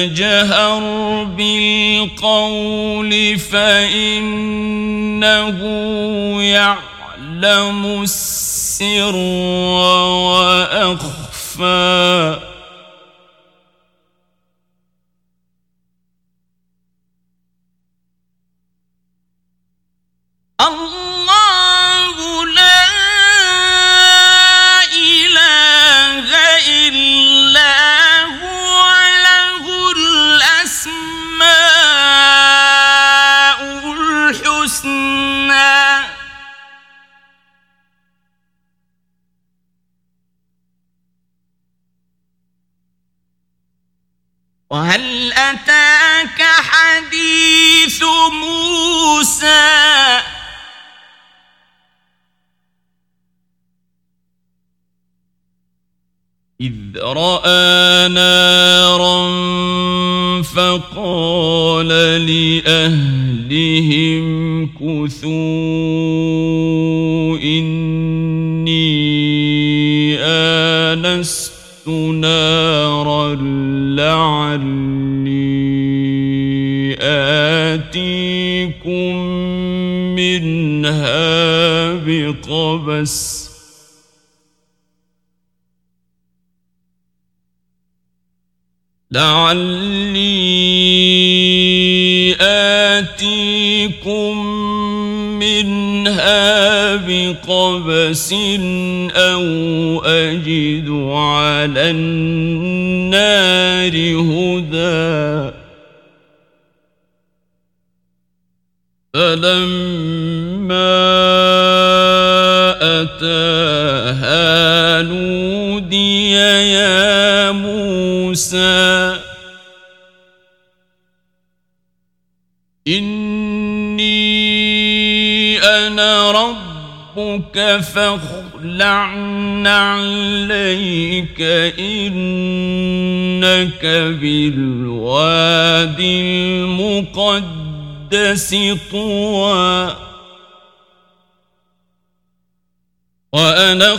تَجْهَرْ بالقول فإنه يعلم السر وأخفى وهل أتاك حديث موسى؟ إذ رأى نارا فقال لأهلهم كثوا. بقبس لعلي آتيكم منها بقبس أو أجد على النار هدى فلما نودي يا موسى إني أنا ربك فاخلع عليك إنك بالوادي المقدس طوى وأنا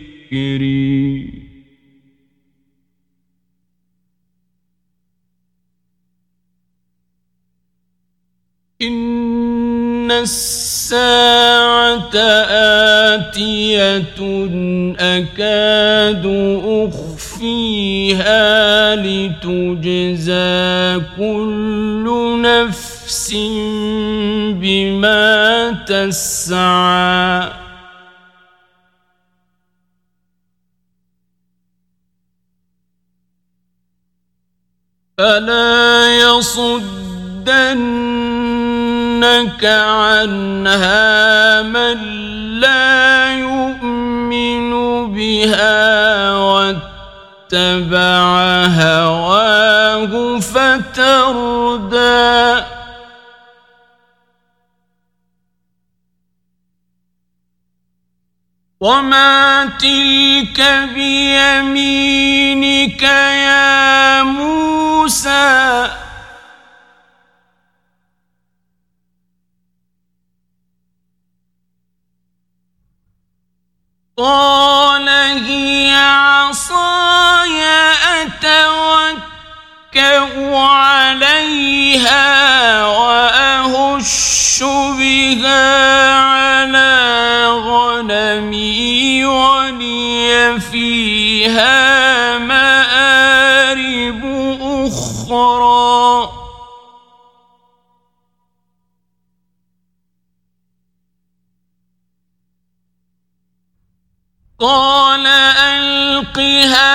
لذكري إن الساعة آتية أكاد أخفيها لتجزى كل نفس بما تسعى فلا يصدنك عنها من لا يؤمن بها واتبع هواه فتردى وما تلك بيمينك يا موسى موسى. قال هي عصاي أتوكأ عليها وأهش بها على غنمي ولي فيها مآرب أخرى قال ألقها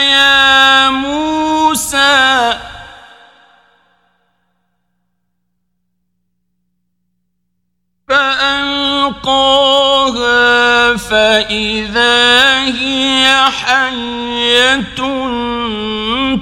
يا موسى. فألقاها فإذا هي حية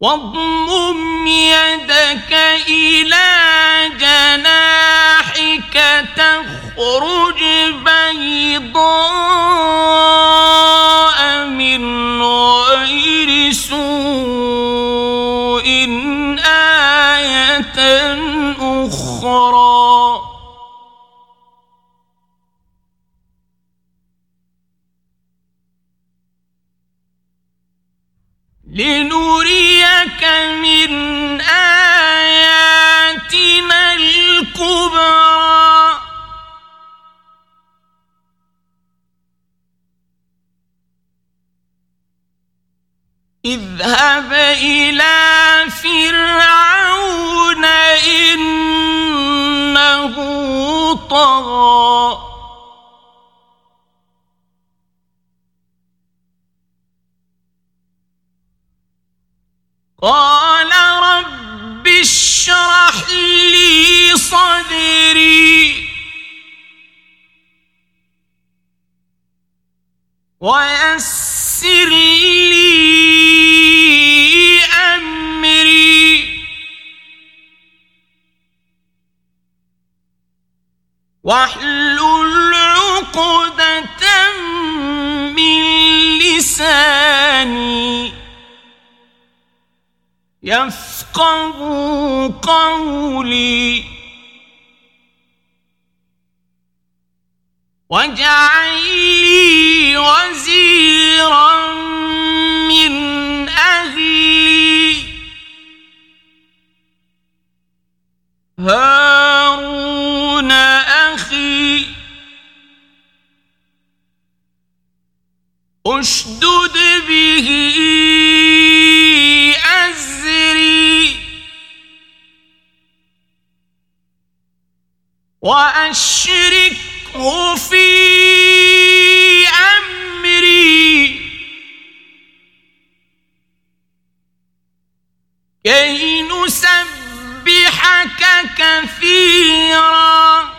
واضمم يدك إلى جناحك تخرج بيضاء من غير سوء آية أخرى. لنريد لنريك من آياتنا الكبرى. اذهب إلى فرعون إنه طغى. قال رب اشرح لي صدري. ويسر لي أمري. واحلل عقدة من لساني. يفقه قولي. واجعل لي وزيرا من أهلي. هارون أخي. اشدد به وأشركه في أمري. كي نسبحك كثيرا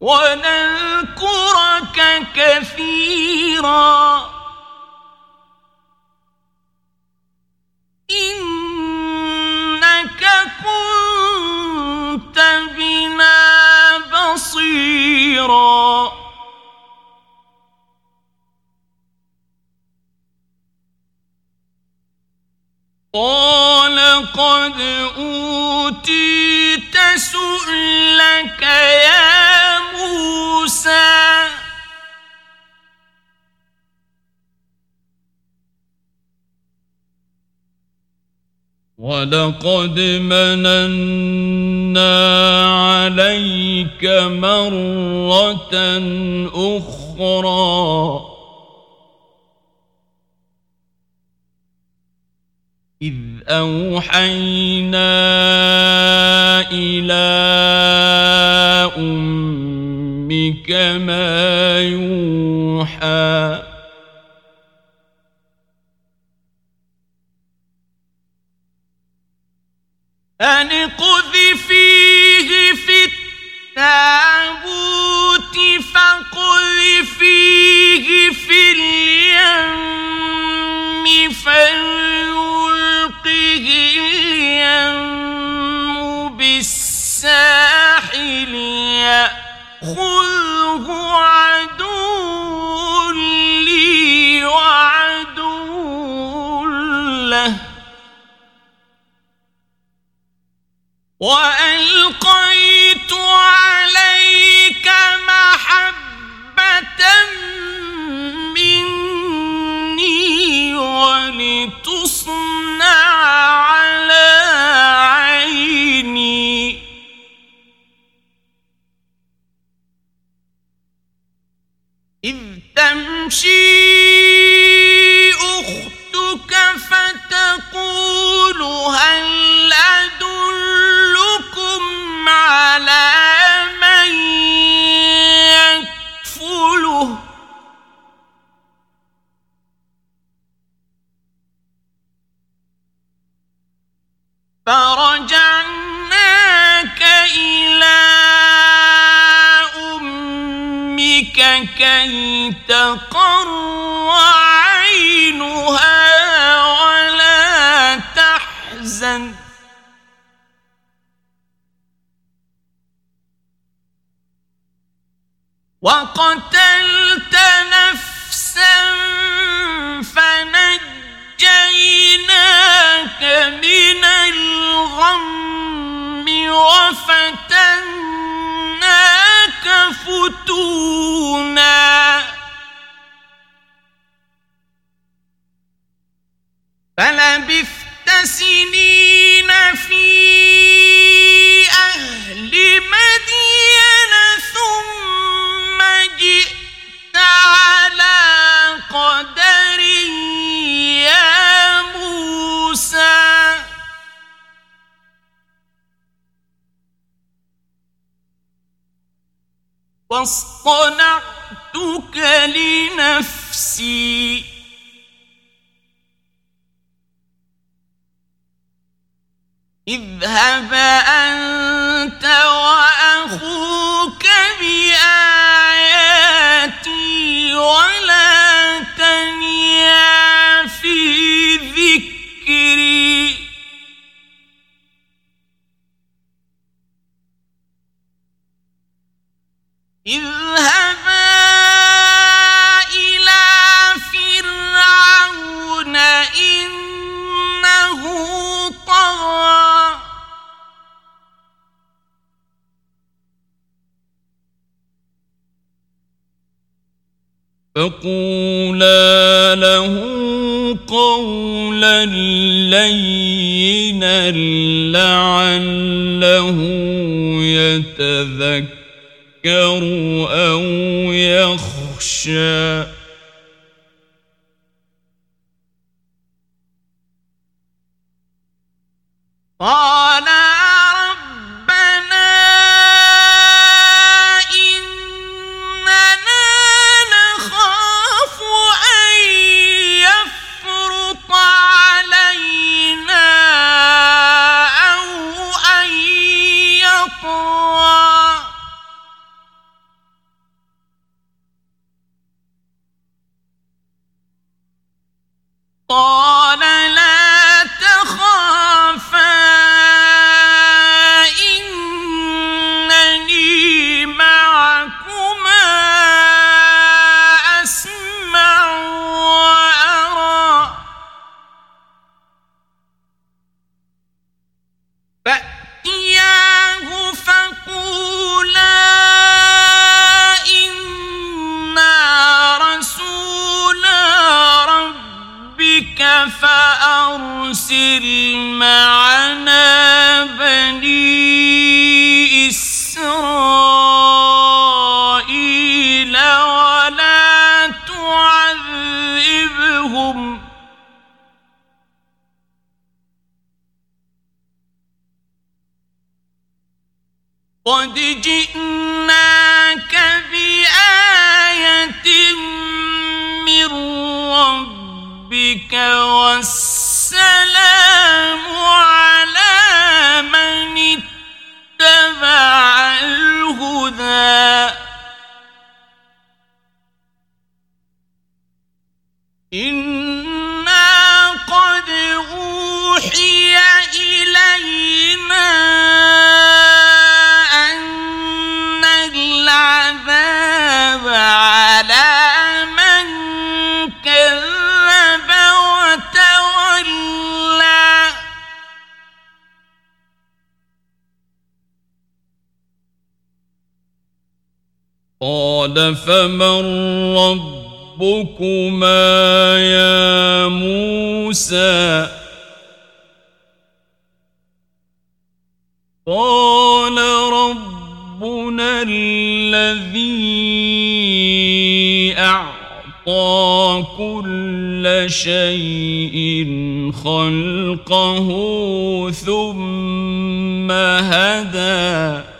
ونذكرك كثيرا. كبيرا قال قد أوتيت سؤلك يا موسى. وَلَقَدْ مَنَنَّا عَلَيْكَ مَرَّةً أُخْرَى إِذْ أَوْحَيْنَا إِلَى أُمِّكَ مَا يُوحَى أن قذفيه في التابوت فقذفيه في اليم فليلقه اليم بالساحل يأخذه عدو وألقيت عليك محبة مني ولتصنع على عيني. إذ تمشي كي تقر عينها ولا تحزن. وقتلت نفسا فنجيناك من الغم وفتناك فتونا فلبثت سنين في أهل مدينة واصطنعتك لنفسي. اذهب أنت وأخوك بآياتي ولا فقولا له قولا لينا لعله يتذكر. يذكر أو يخشى قال قال فمن ربكما يا موسى قال ربنا الذي أعطى كل شيء خلقه ثم هدى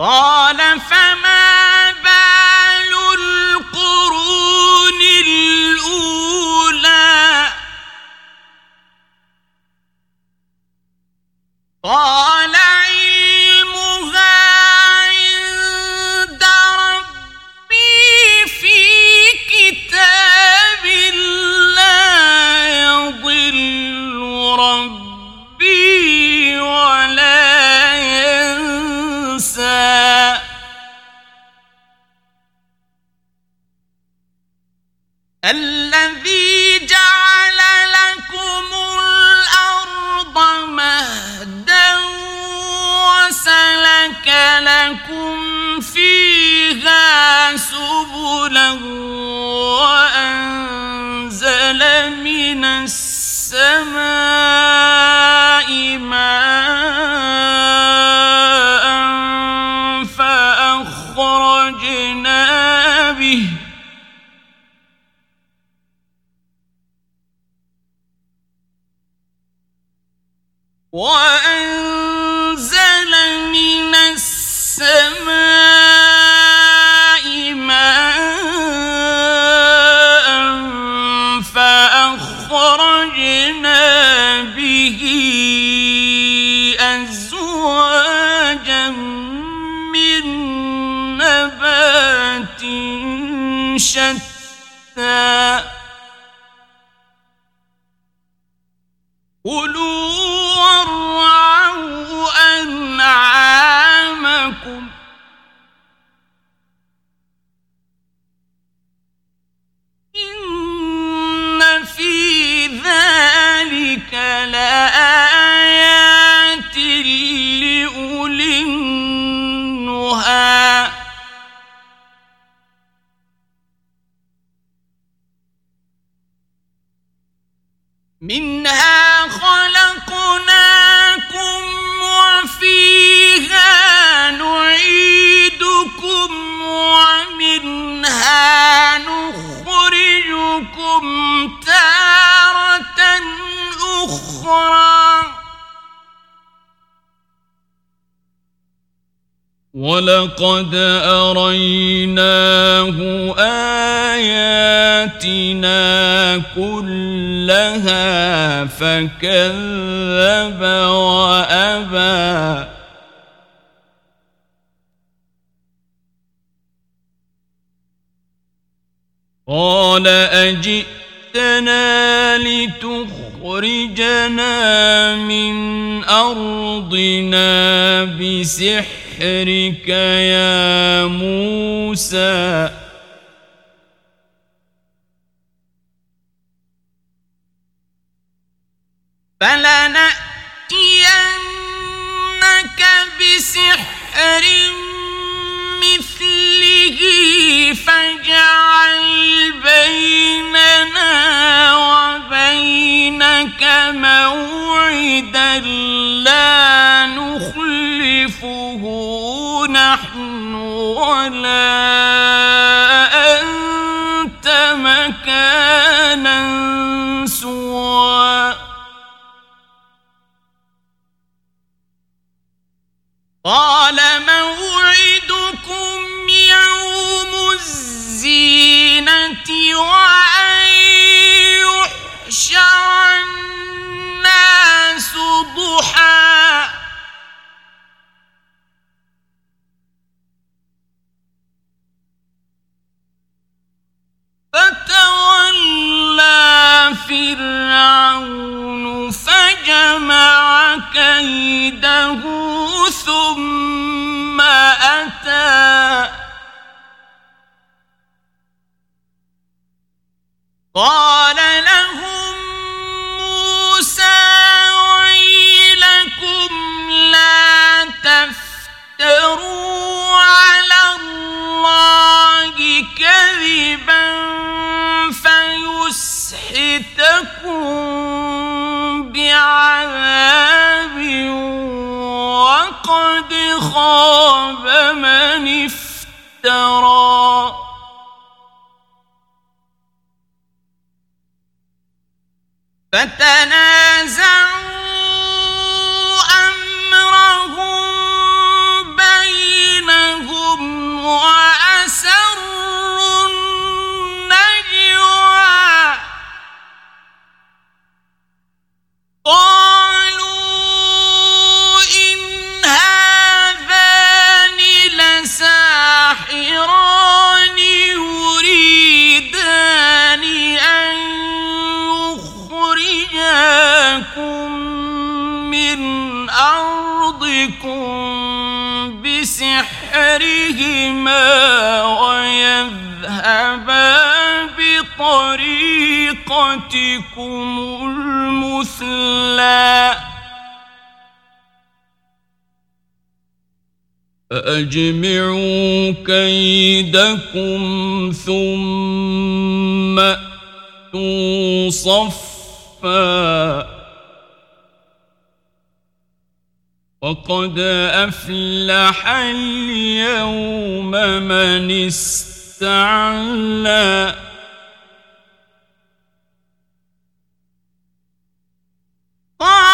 قال ف لكم فيها سبلا وأنزل من السماء ماء فأخرجنا به وأنزل ولقد أريناه آياتنا كلها فكذب وأبى. قال أجئتنا لتخرجنا من أرضنا بِسِحْرِكَ يَا مُوسَى. فَلَنَأْتِيَنَّكَ بِسِحْرٍ مِثْلِهِ فَاجْعَلْ بَيْنَنَا وَبَيْنَكَ مَوْعِدًا لَا نُخْلِفُهُ وَلَا بسحرهما ويذهبا بطريقتكم المثلى. فأجمعوا كيدكم ثم أتوا صفا. وقد أفلح اليوم من استعلى قال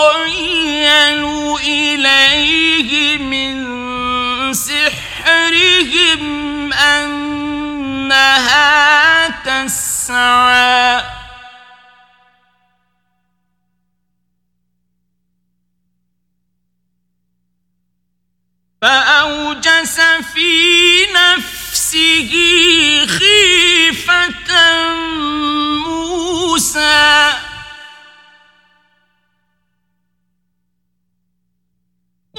يخيل إليه من سحرهم أنها تسعى فأوجس في نفسه خيفة موسى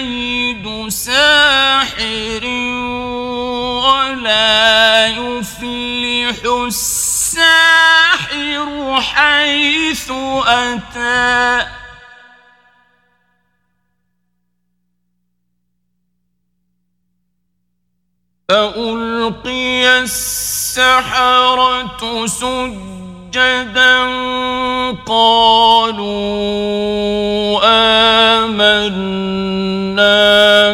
كيد ساحر ولا يفلح الساحر حيث أتى فألقي السحرة سجدا سجدا قالوا آمنا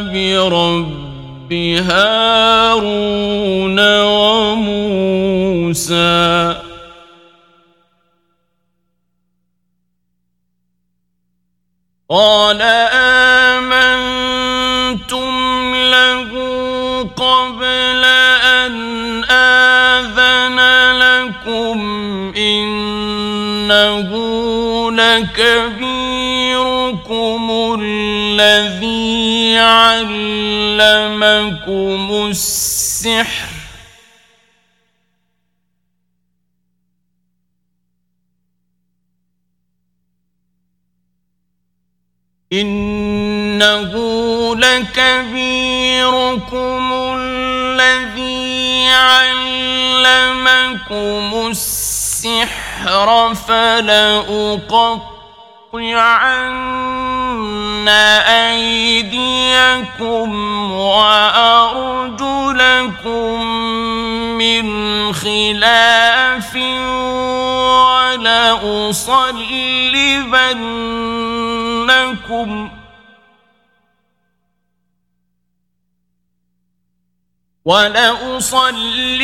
برب هارون وموسى قال لكبيركم الذي علمكم السحر. إنه لكبيركم الذي علمكم السحر. فلأقطعن أيديكم وأرجلكم من خلاف ولأصلبنكم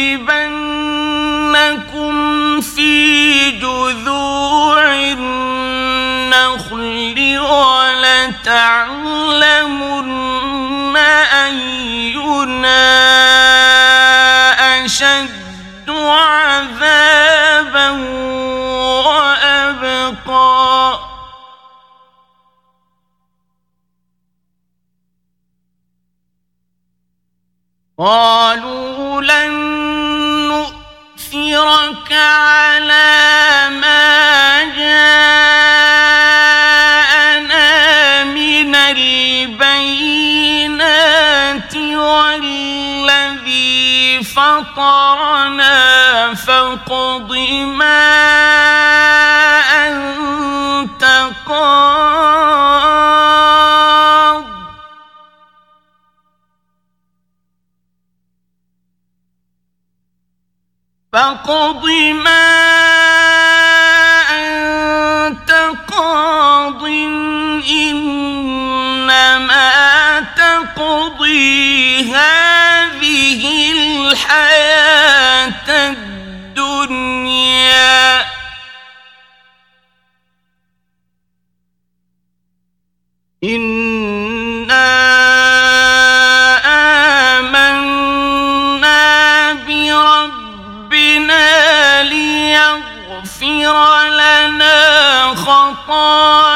ولأصلبنكم في جذوع النخل ولتعلمن أينا أشد عذابا وأبقى قالوا لن نؤثرك على ما جاءنا من البينات والذي فطرنا فاقض ما أنت قاض فاقض ما أنت قاض إنما تقضي هذه الحياة الدنيا. إنا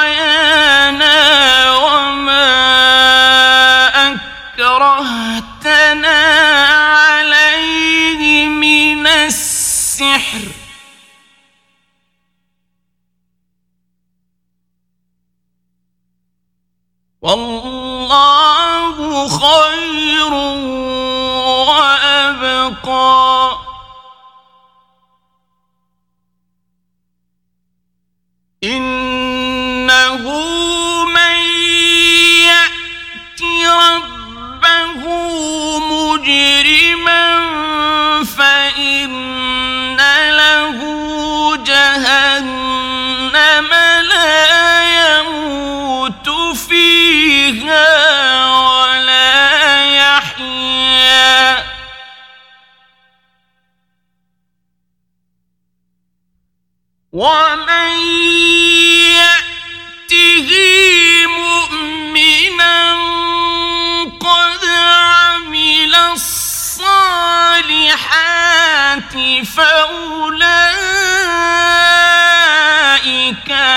لنا وما أكرهتنا عليه من السحر. والله خير فأولئك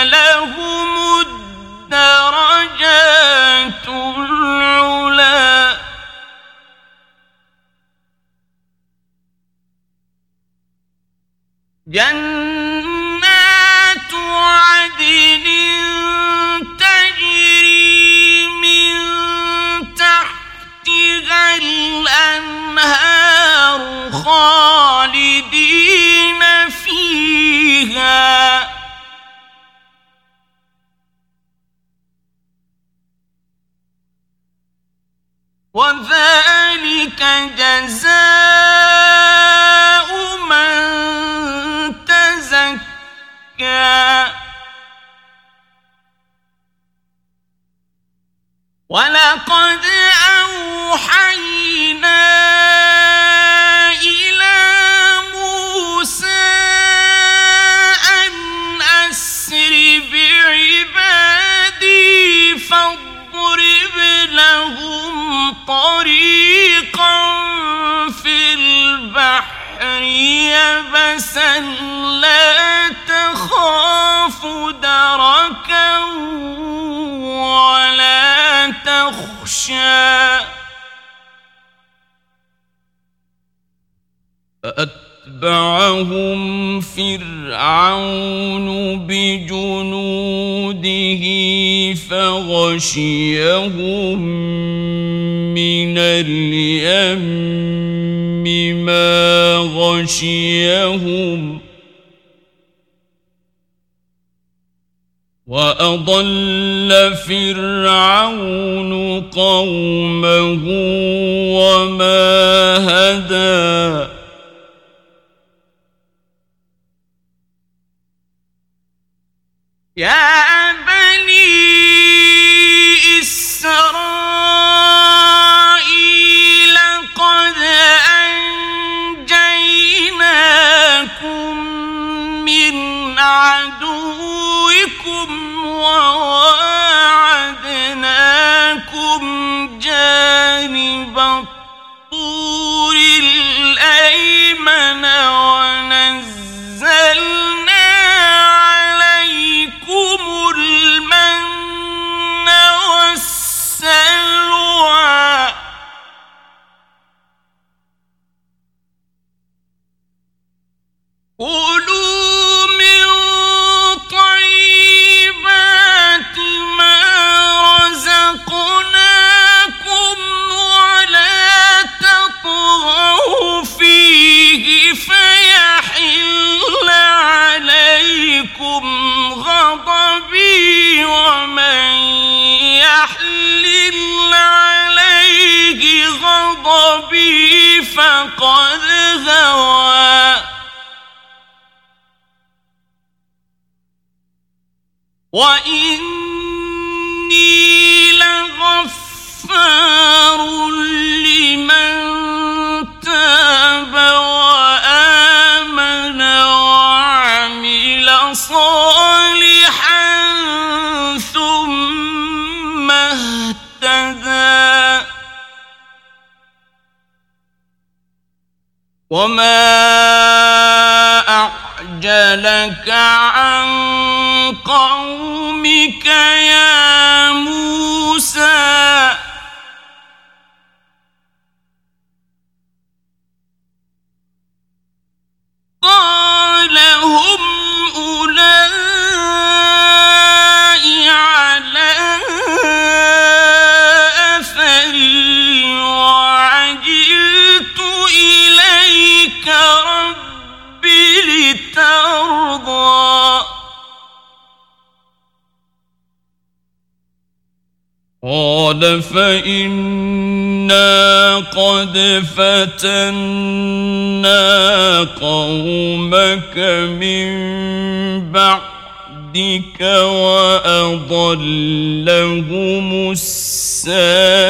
لهم الدرجات العلا جنات عدن تجري من تحتها الأنهار خالدين غشيهم وأضل فرعون قومه وما هدى يا لترضى قال فإنا قد فتنا قومك من بعدك وأضلهم السامري.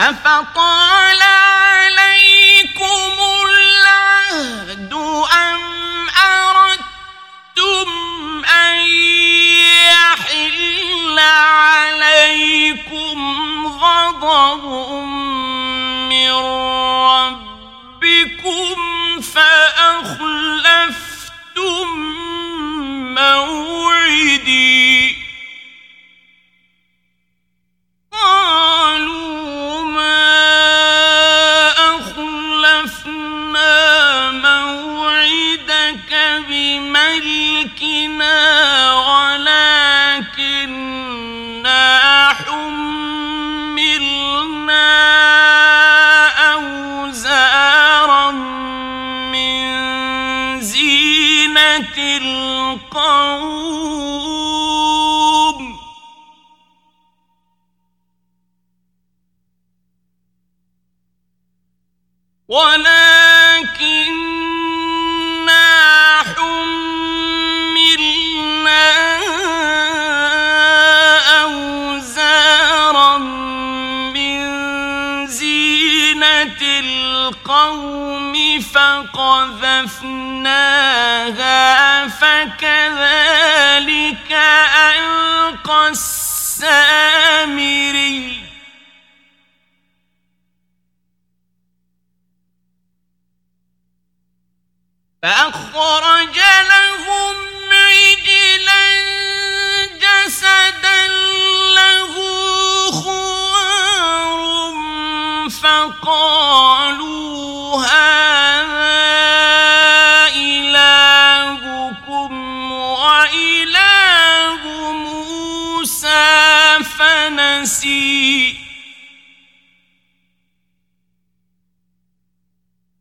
أفطال عليكم العهد أم أردتم أن يحل عليكم غضب من ربكم فأخلفتم موعدي أوزارا من زينة القوم. ولكننا فنسي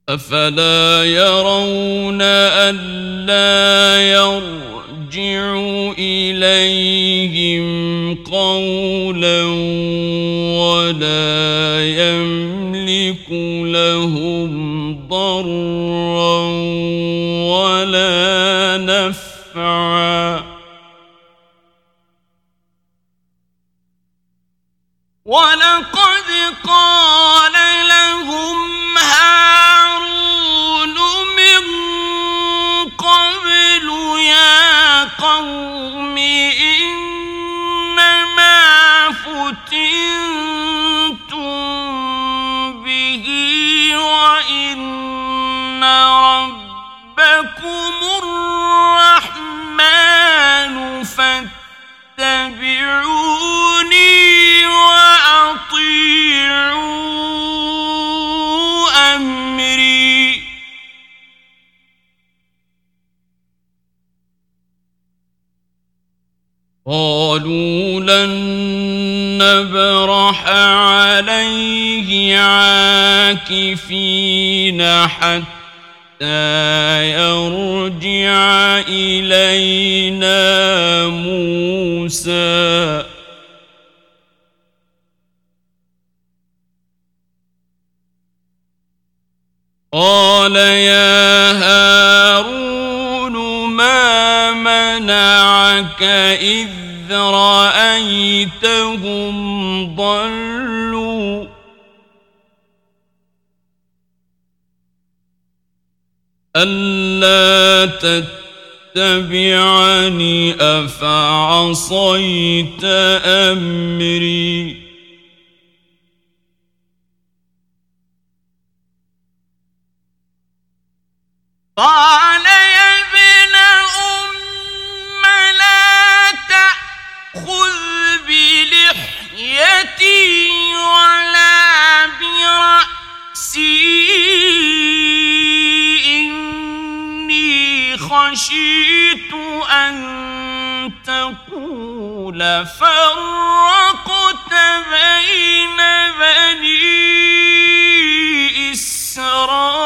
أفلا يرون ألا يرجع إليهم قولا ولا يملك لهم ضرا ولقد قال لهم هارون من قبل يا قوم عاكفين حتى يرجع إلينا موسى. قال يا هارون ما منعك إذ رأيتهم ألا تتبعني أفعصيت أمري قال يا ابن أم لا تأخذ بلحيتي ولا خشيت أن تقول فرقت بين بني إسرائيل.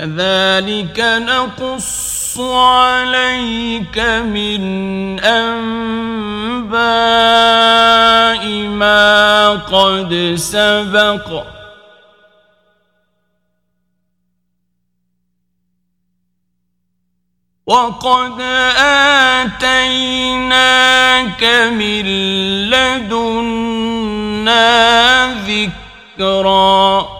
كذلك نقص عليك من أنباء ما قد سبق. وقد آتيناك من لدنا ذكرا.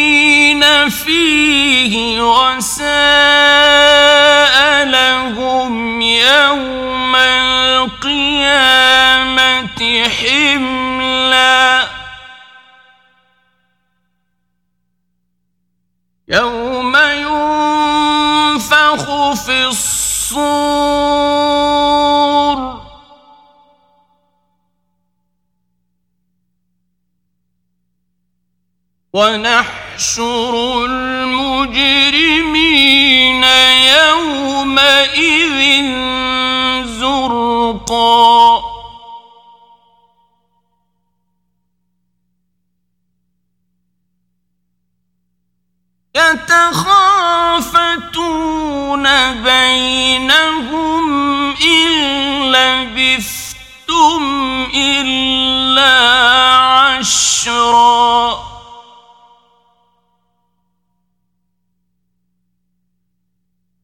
فيه وساء لهم يوم القيامة حملا يوم ينفخ في الصور ونحشر المجرمين يومئذ زرقا. يتخافتون بينهم إن لبثتم إلا عشرا.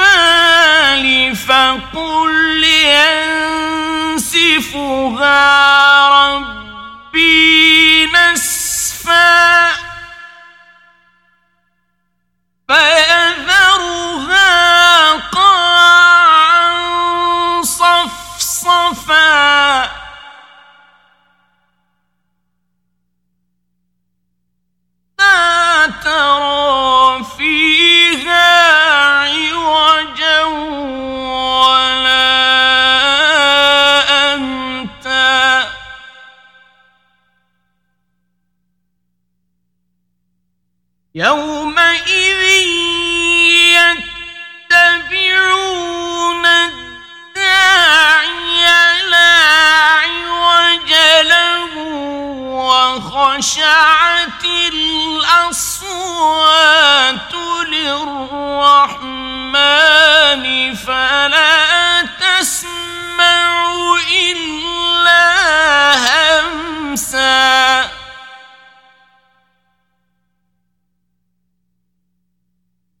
الجبال فقل ينسفها ربي نسفا فيذرها قاعا صفصفا لا ترى يومئذ يتبعون الداعي لا عوج له وخشعت الأصوات للرحمن فلا تسمع إلا همسا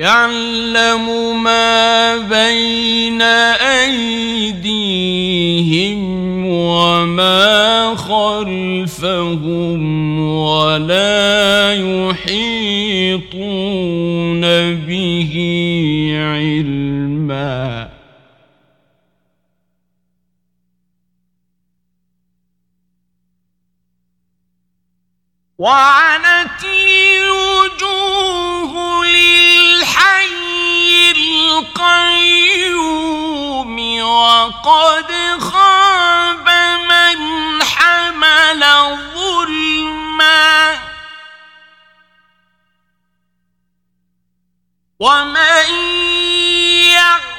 يعلم ما بين أيديهم وما خلفهم ولا يحيطون به علما. وعنت الوجوه للحي القيوم وقد خاب من حمل ظلما ومن يعلم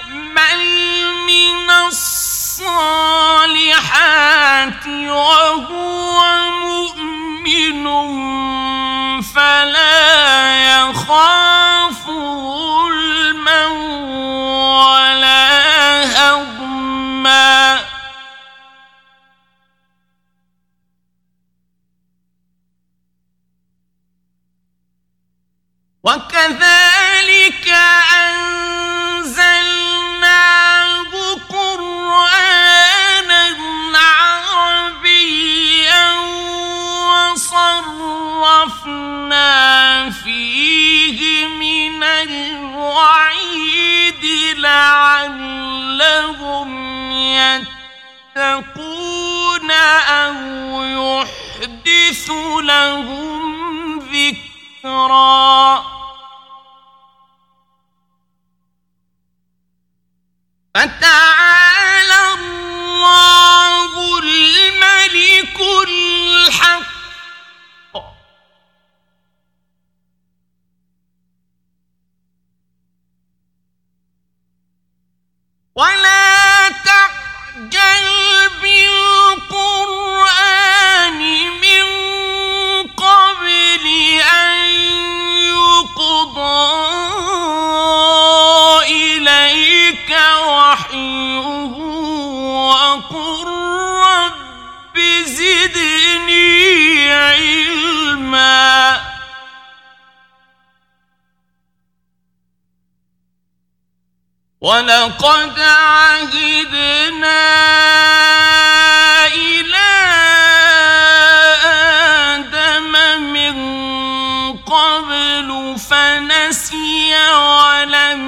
فنسي ولم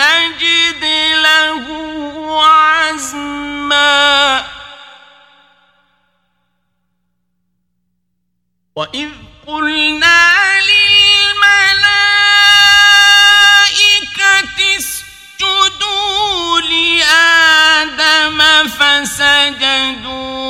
نجد له عزما. وإذ قلنا للملائكة اسجدوا لآدم فسجدوا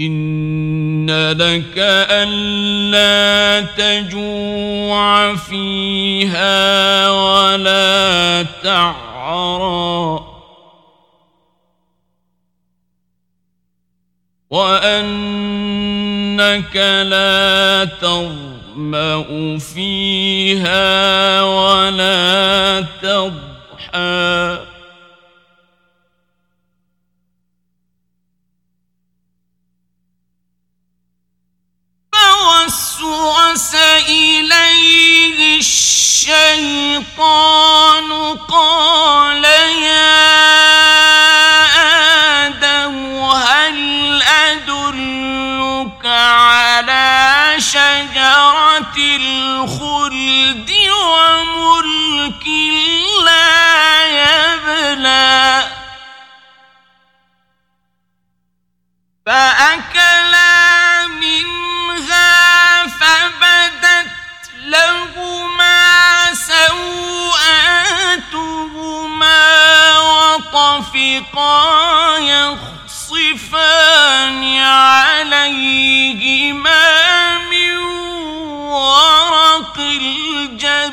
إن لك ألا تجوع فيها ولا تعرى وأنك لا تظمأ فيها ولا تضحى فوسوس إليه الشيطان قال يا آدم رافقا يخصفان عليهما من ورق الجنة.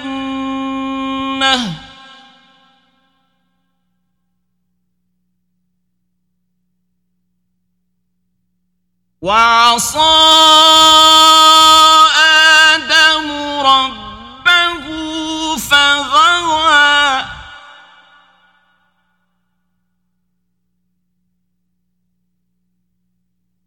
وعصى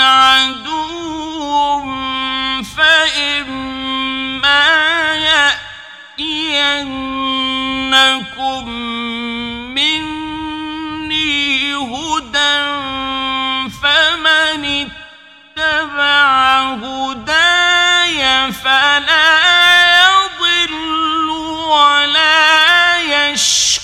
عدو فإما يأتينكم مني هدى فمن اتبع فلا يضل ولا يشقى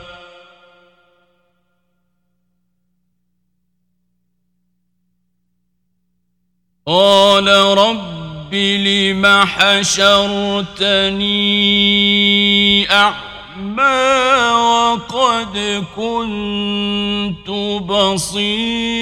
قال رب لم حشرتني أعمى وقد كنت بصيراً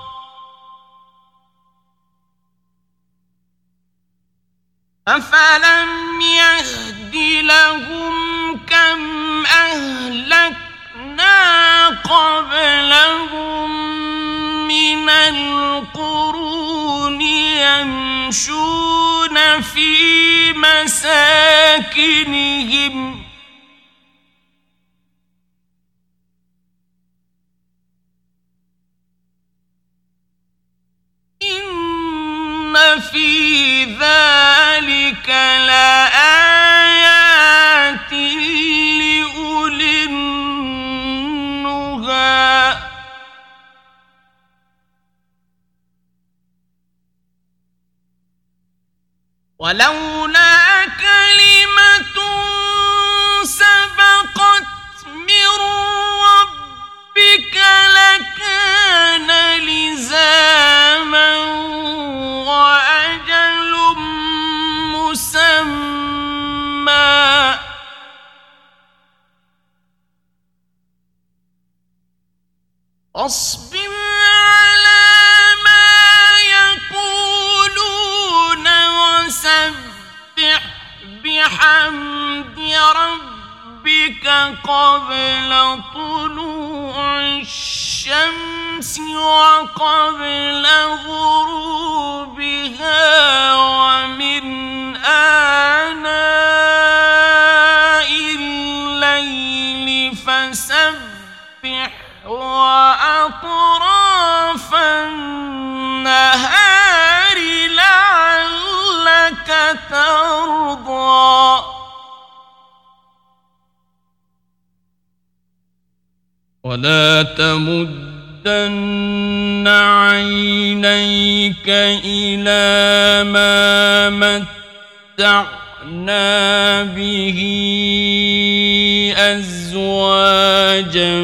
أفلم يهد لهم كم أهلكنا قبلهم من القرون يمشون في مساكنهم ولولا كلمة سبقت من ربك لكان لزاما اصبر على ما يقولون وسبح بحمد ربك قبل طلوع الشمس وقبل غروبها ومن آناء وأطراف النهار لعلك ترضى. ولا تمدن عينيك إلى ما متعت متعنا به أزواجا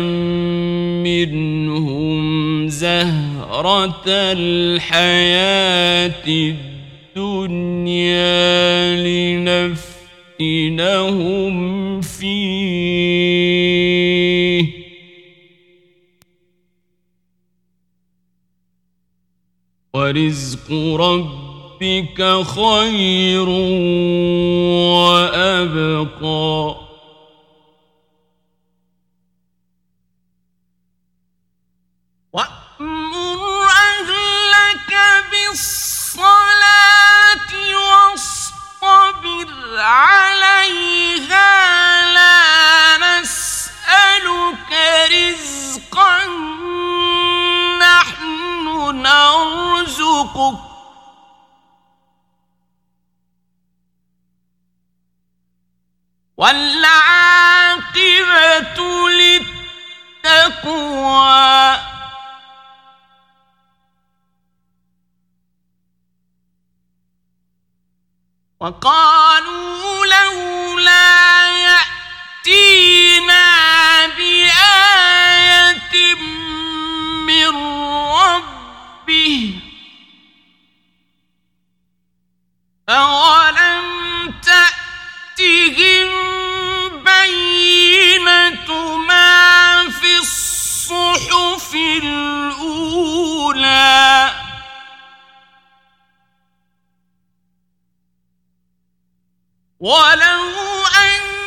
منهم زهرة الحياة الدنيا لنفتنهم فيه. ورزق رب ربك خير وأبقى. وأمر أهلك بالصلاة واصطبر عليها لا نسألك رزقا نحن نرزقك. والعاقبة للتقوى. وقالوا لولا يأتينا بآية من ربه أولم تأتهم ما في الصحف الأولى. ولو أن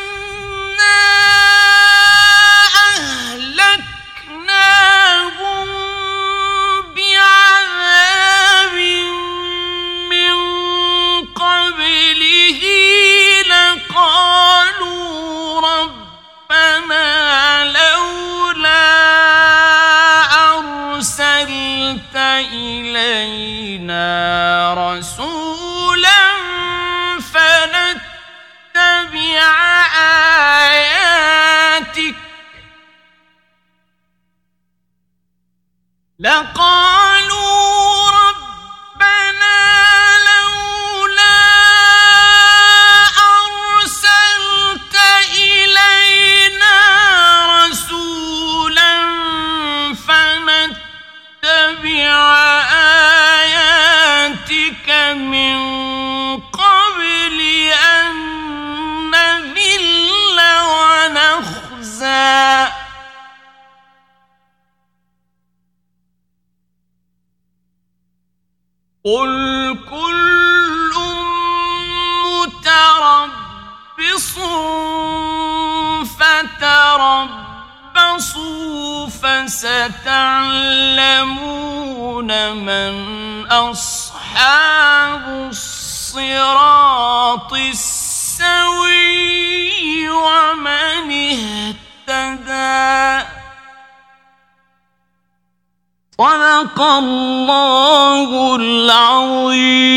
فستعلمون من أصحاب الصراط السوي ومن اهتدى صدق الله العظيم